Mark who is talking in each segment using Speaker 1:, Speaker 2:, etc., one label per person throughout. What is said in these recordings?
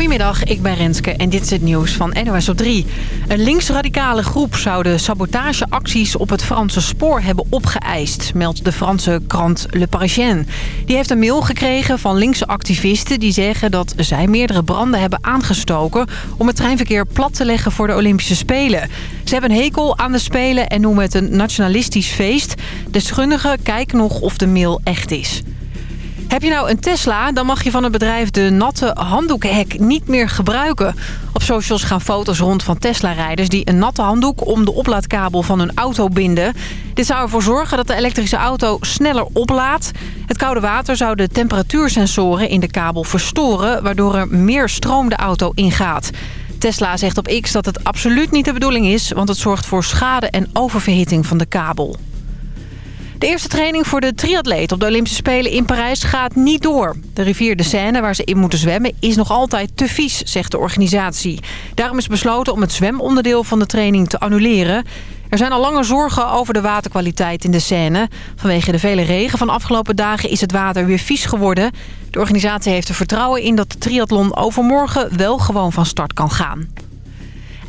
Speaker 1: Goedemiddag, ik ben Renske en dit is het nieuws van NOS op 3. Een linksradicale groep zou de sabotageacties op het Franse spoor hebben opgeëist, meldt de Franse krant Le Parisien. Die heeft een mail gekregen van linkse activisten die zeggen dat zij meerdere branden hebben aangestoken om het treinverkeer plat te leggen voor de Olympische Spelen. Ze hebben een hekel aan de Spelen en noemen het een nationalistisch feest. Deskundigen kijken nog of de mail echt is. Heb je nou een Tesla, dan mag je van het bedrijf de natte handdoekenhek niet meer gebruiken. Op socials gaan foto's rond van Tesla-rijders die een natte handdoek om de oplaadkabel van hun auto binden. Dit zou ervoor zorgen dat de elektrische auto sneller oplaadt. Het koude water zou de temperatuursensoren in de kabel verstoren, waardoor er meer stroom de auto ingaat. Tesla zegt op X dat het absoluut niet de bedoeling is, want het zorgt voor schade en oververhitting van de kabel. De eerste training voor de triatleet op de Olympische Spelen in Parijs gaat niet door. De rivier de Seine, waar ze in moeten zwemmen, is nog altijd te vies, zegt de organisatie. Daarom is besloten om het zwemonderdeel van de training te annuleren. Er zijn al lange zorgen over de waterkwaliteit in de Seine. Vanwege de vele regen van afgelopen dagen is het water weer vies geworden. De organisatie heeft er vertrouwen in dat de triathlon overmorgen wel gewoon van start kan gaan.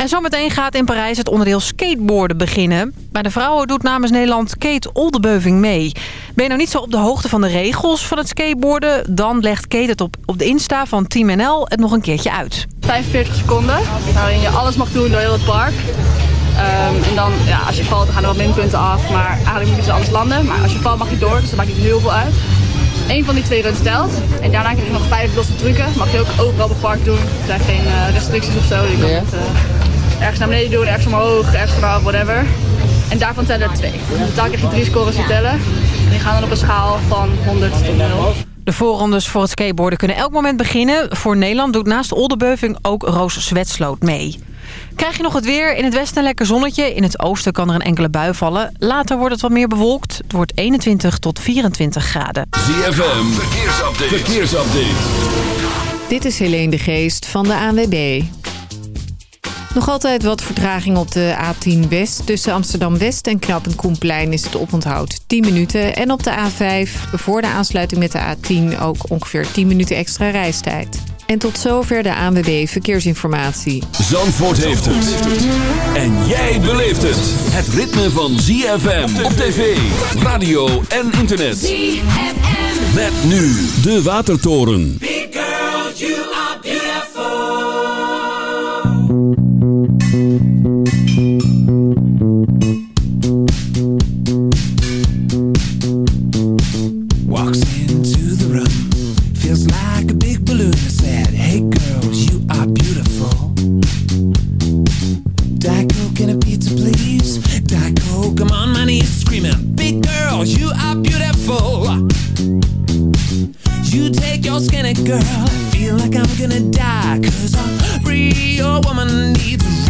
Speaker 1: En zometeen gaat in Parijs het onderdeel skateboarden beginnen. Bij de vrouwen doet namens Nederland Kate Oldebeuving mee. Ben je nou niet zo op de hoogte van de regels van het skateboarden... dan legt Kate het op, op de Insta van Team NL het nog een keertje uit.
Speaker 2: 45 seconden, waarin je alles mag doen door heel het park. Um, en dan, ja, als je valt, dan gaan er wat minpunten af. Maar eigenlijk moet je ze alles landen. Maar als je valt, mag je door, dus dat maakt niet heel veel uit. Eén van die twee runs telt. En daarna krijg je nog vijf losse trucken. Mag je ook overal op het park doen. Er zijn geen uh, restricties of zo. Je kan het uh, ergens naar beneden doen, ergens omhoog, ergens vanaf, whatever. En daarvan tellen er twee. In totaal krijg je drie scores die tellen. En die gaan dan op een schaal van 100 tot 0.
Speaker 1: De voorrondes voor het skateboarden kunnen elk moment beginnen. Voor Nederland doet naast Oldenbeuving ook Roos Zwetsloot mee. Krijg je nog het weer? In het westen een lekker zonnetje. In het oosten kan er een enkele bui vallen. Later wordt het wat meer bewolkt. Het wordt 21 tot 24 graden.
Speaker 3: ZFM, verkeersupdate. verkeersupdate.
Speaker 4: Dit is Helene de Geest van de ANWB. Nog altijd wat vertraging op de A10 West. Tussen Amsterdam-West en Knappend Koenplein is het oponthoud 10 minuten. En op de A5 voor de aansluiting met de A10 ook ongeveer 10 minuten extra reistijd. En tot zover de ANWB Verkeersinformatie.
Speaker 3: Zandvoort heeft het. En jij beleeft het. Het ritme van ZFM op tv, radio en internet. ZFM. Met nu de Watertoren. Big girl, you are girl, I said, Hey girls, you are beautiful. Daiko, get a pizza please, Dico, come on my knees, scream out, big girls, you are beautiful. You take your skinny girl. Feel like I'm gonna die Cause a real woman needs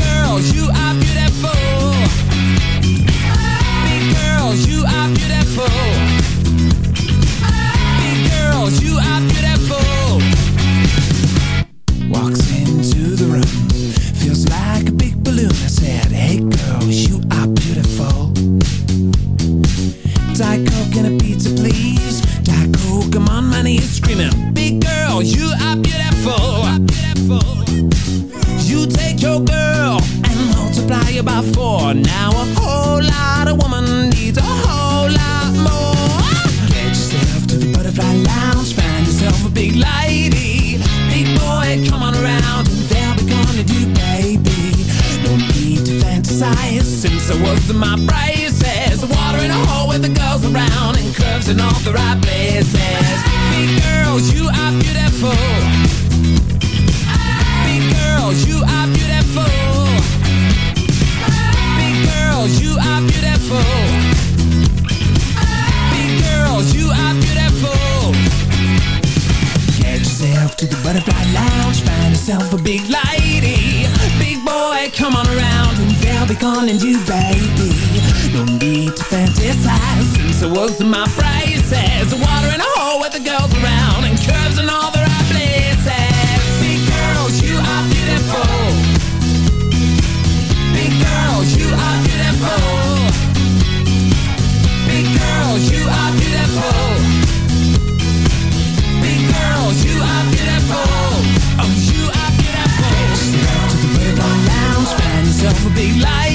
Speaker 3: girls, you are yourself a big lady Big boy, come on around and they'll be calling you baby No need to fantasize since I was my
Speaker 5: friend. they lie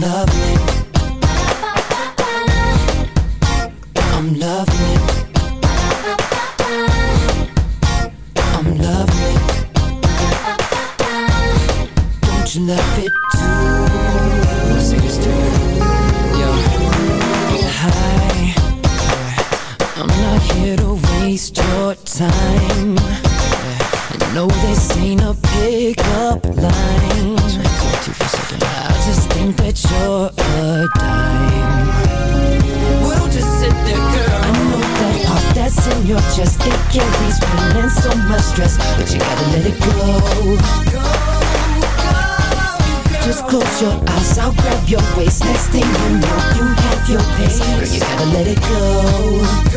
Speaker 5: love me. your eyes, I'll grab your waist. Next thing you know, you have your pace. Girl, you gotta let it go.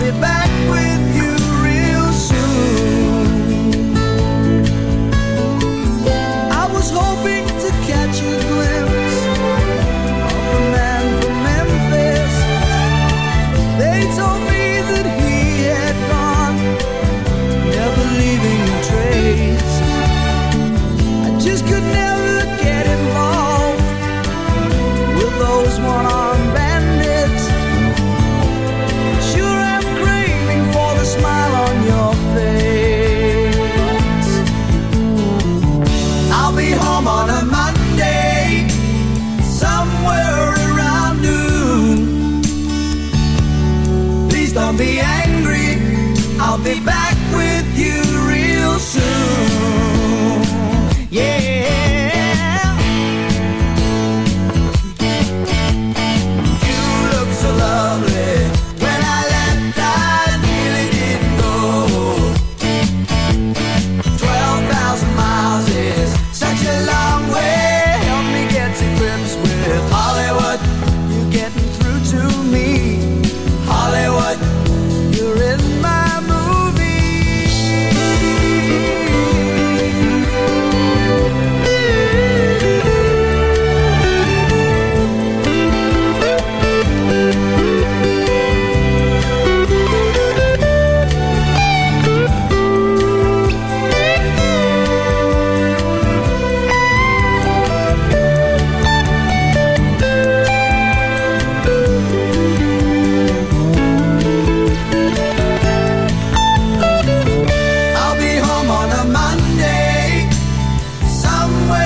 Speaker 5: Be back with you somewhere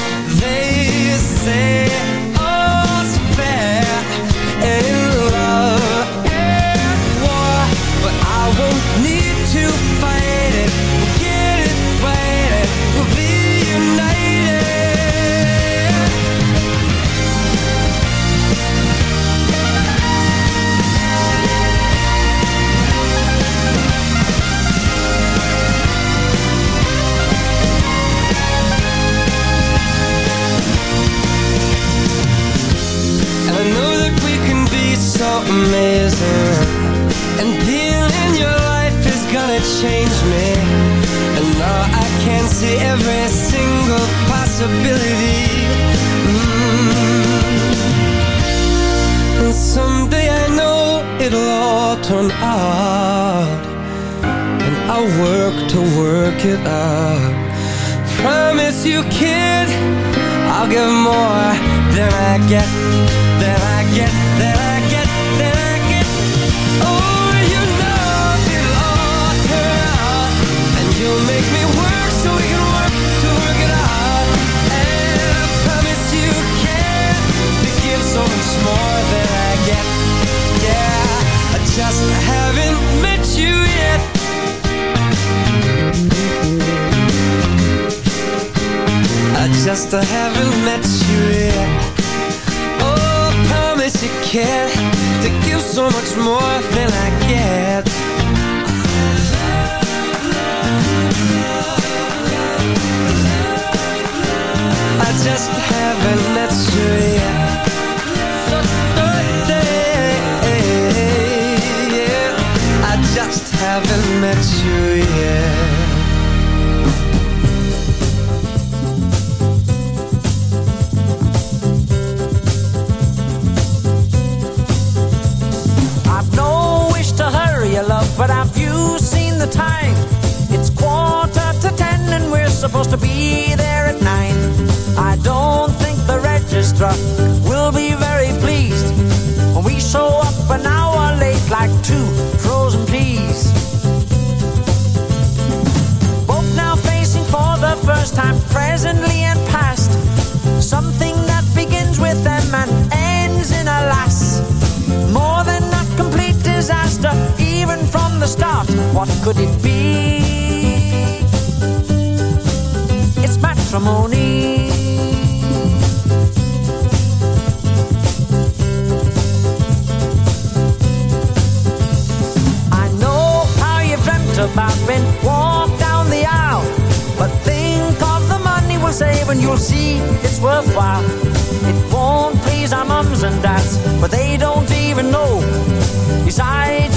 Speaker 6: just haven't met you yet
Speaker 7: I've no wish to hurry love, but have you seen the time? It's quarter to ten and we're supposed to be there at nine. I don't think the registrar the start. What could it be? It's matrimony. I know how you've dreamt about when walk down the aisle. But think of the money we'll save and you'll see it's worthwhile. It won't please our mums and dads, but they don't even know. Besides,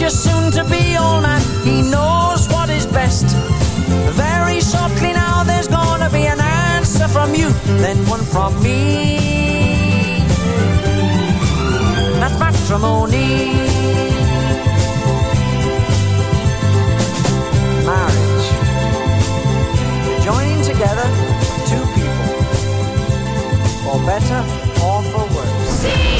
Speaker 7: Trust your soon to be old man. He knows what is best. Very shortly now, there's gonna be an answer from you, then one from me. That's matrimony. Marriage. Joining together two people for better or for worse.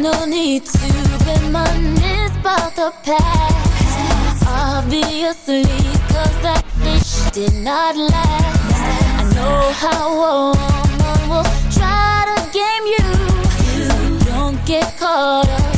Speaker 8: No need to reminisce about the past. Obviously, cause that fish did not last. I know how a woman will try to game you. So don't get caught up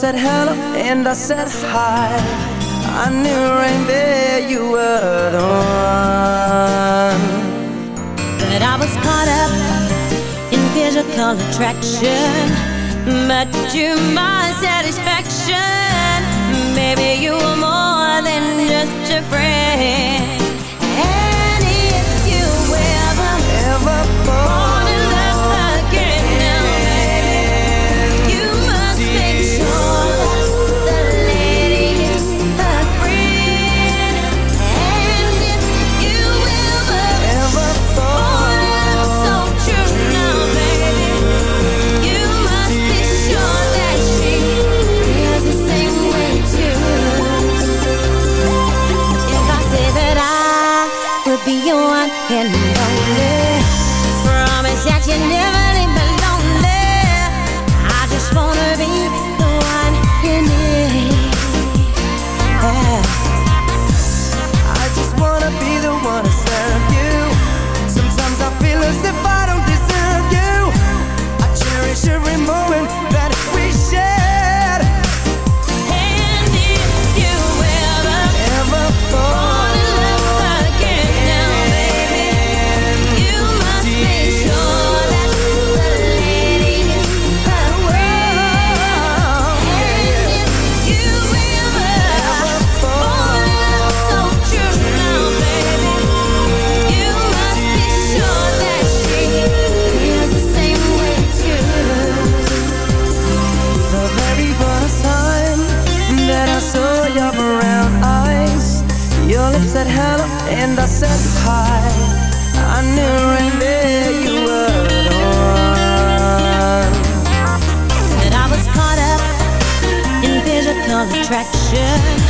Speaker 6: said hello and I said hi.
Speaker 9: and I
Speaker 6: said hi. I knew right there you were the one.
Speaker 9: That I was caught up in physical attraction.